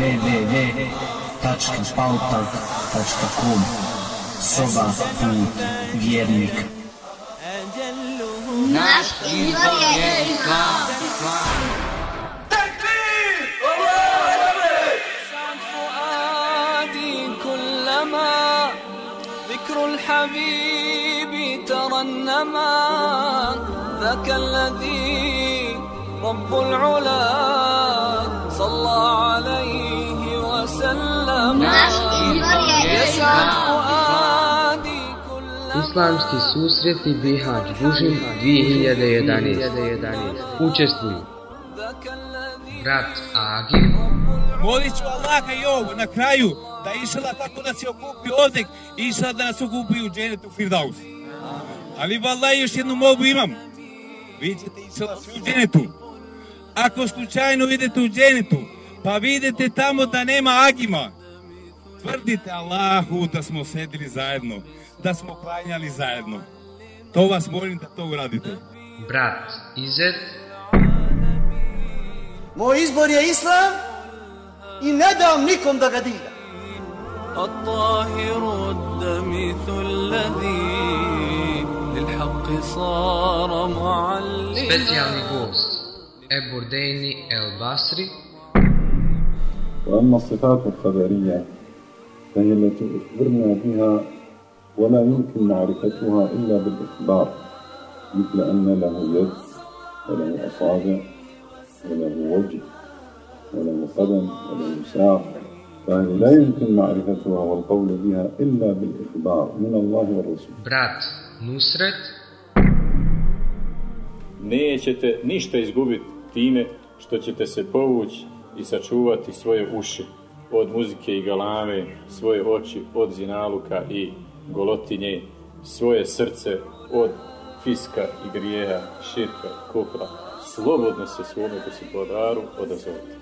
www.pautal.com Soba put vjernika Naš izvor je islam. كلما ذكر الحبيب ترنما ذاك الذي رب العلا صلى عليه Islamski susreti Bihać Bužim 2011. Učestvuju Brat Agi Molit ću Allaha i ovo na kraju da išla tako da se okupi odnik i išla da nas okupi u dženetu Firdaus. Ali vala još jednu mogu imam. Vi ćete išla svi u dženetu. Ako slučajno videte u dženetu, pa videte tamo da nema Agima tvrdite Allahu da smo sedili zajedno, da smo klanjali zajedno. To vas molim da to uradite. brat Izet, Moj izbor je islam i ne dam nikom da ga dira. الطاهر الدمث الذي للحق صار معلما specijalni gost Eburdejni El Basri, وأما الصفات الخبرية فهي التي أخبرنا بها ولا يمكن معرفتها إلا بالإخبار مثل أن له يد وله أصابع وله وجه وله قدم وله ساق فهذه لا يمكن معرفتها والقول بها إلا بالإخبار من الله والرسول. Brat Nusret, nećete ništa izgubiti time što ćete se povući i sačuvati svoje uši. od muzike i galame, svoje oči od zinaluka i golotinje, svoje srce od fiska i grijeha, širka, kupra. Slobodno se svome gospodaru odazovite.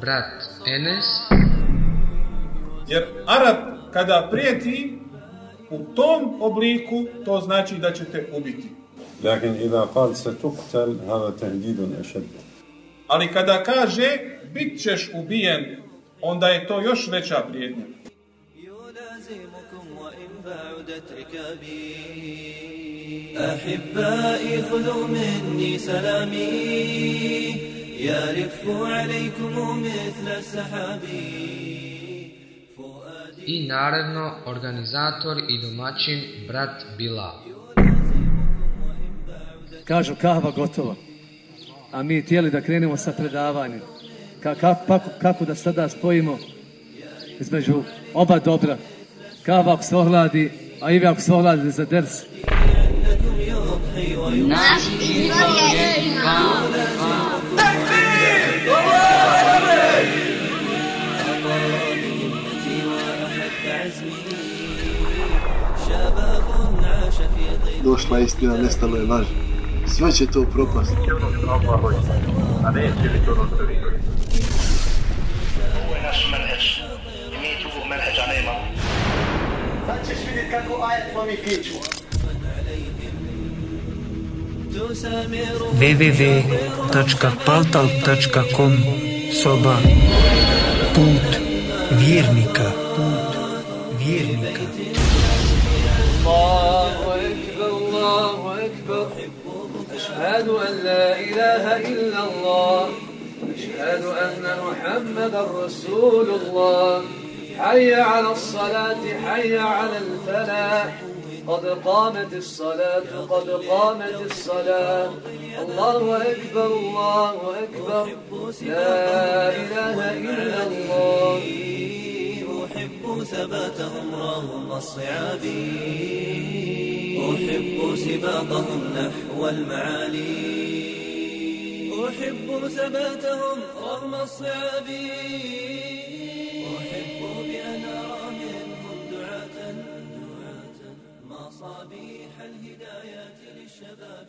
Brat Enes. Jer Arab kada prijeti u tom obliku, to znači da ćete ubiti. Lakin ila kad se tuktel, hava tehdidun ešed. Ali kada kaže, bit ćeš ubijen, onda je to još veća prijetnja. يلازمكم وإن بعدت ركابي أحبائي خذوا مني سلامي يرف عليكم مثل السحاب i naravno organizator i domaćin brat Bilal. Kažu kahva gotova. A mi htjeli da krenemo sa predavanjem. Ka, ka, kako, kako da sada spojimo između oba dobra. Kahva ako se ohladi, a i vi ako se ohladi za ders. Naš je. Došla je istina, nestalo je laž. Sve će to propast. Ovo ajet piću. www.paltal.com Soba Put vjernika Put vjernika الله أكبر الله أكبر أشهد أن لا إله إلا الله أشهد أن محمد رسول الله حي على الصلاة حي على الفلاح. قد قامت الصلاة قد قامت الصلاة. الله أكبر الله أكبر. لا إله إلا الله. أحب ثباتهم رغم الصعاب أحب سباقهم نحو المعالي. أحب ثباتهم رغم الصعاب. مصابيح الهدايات للشباب.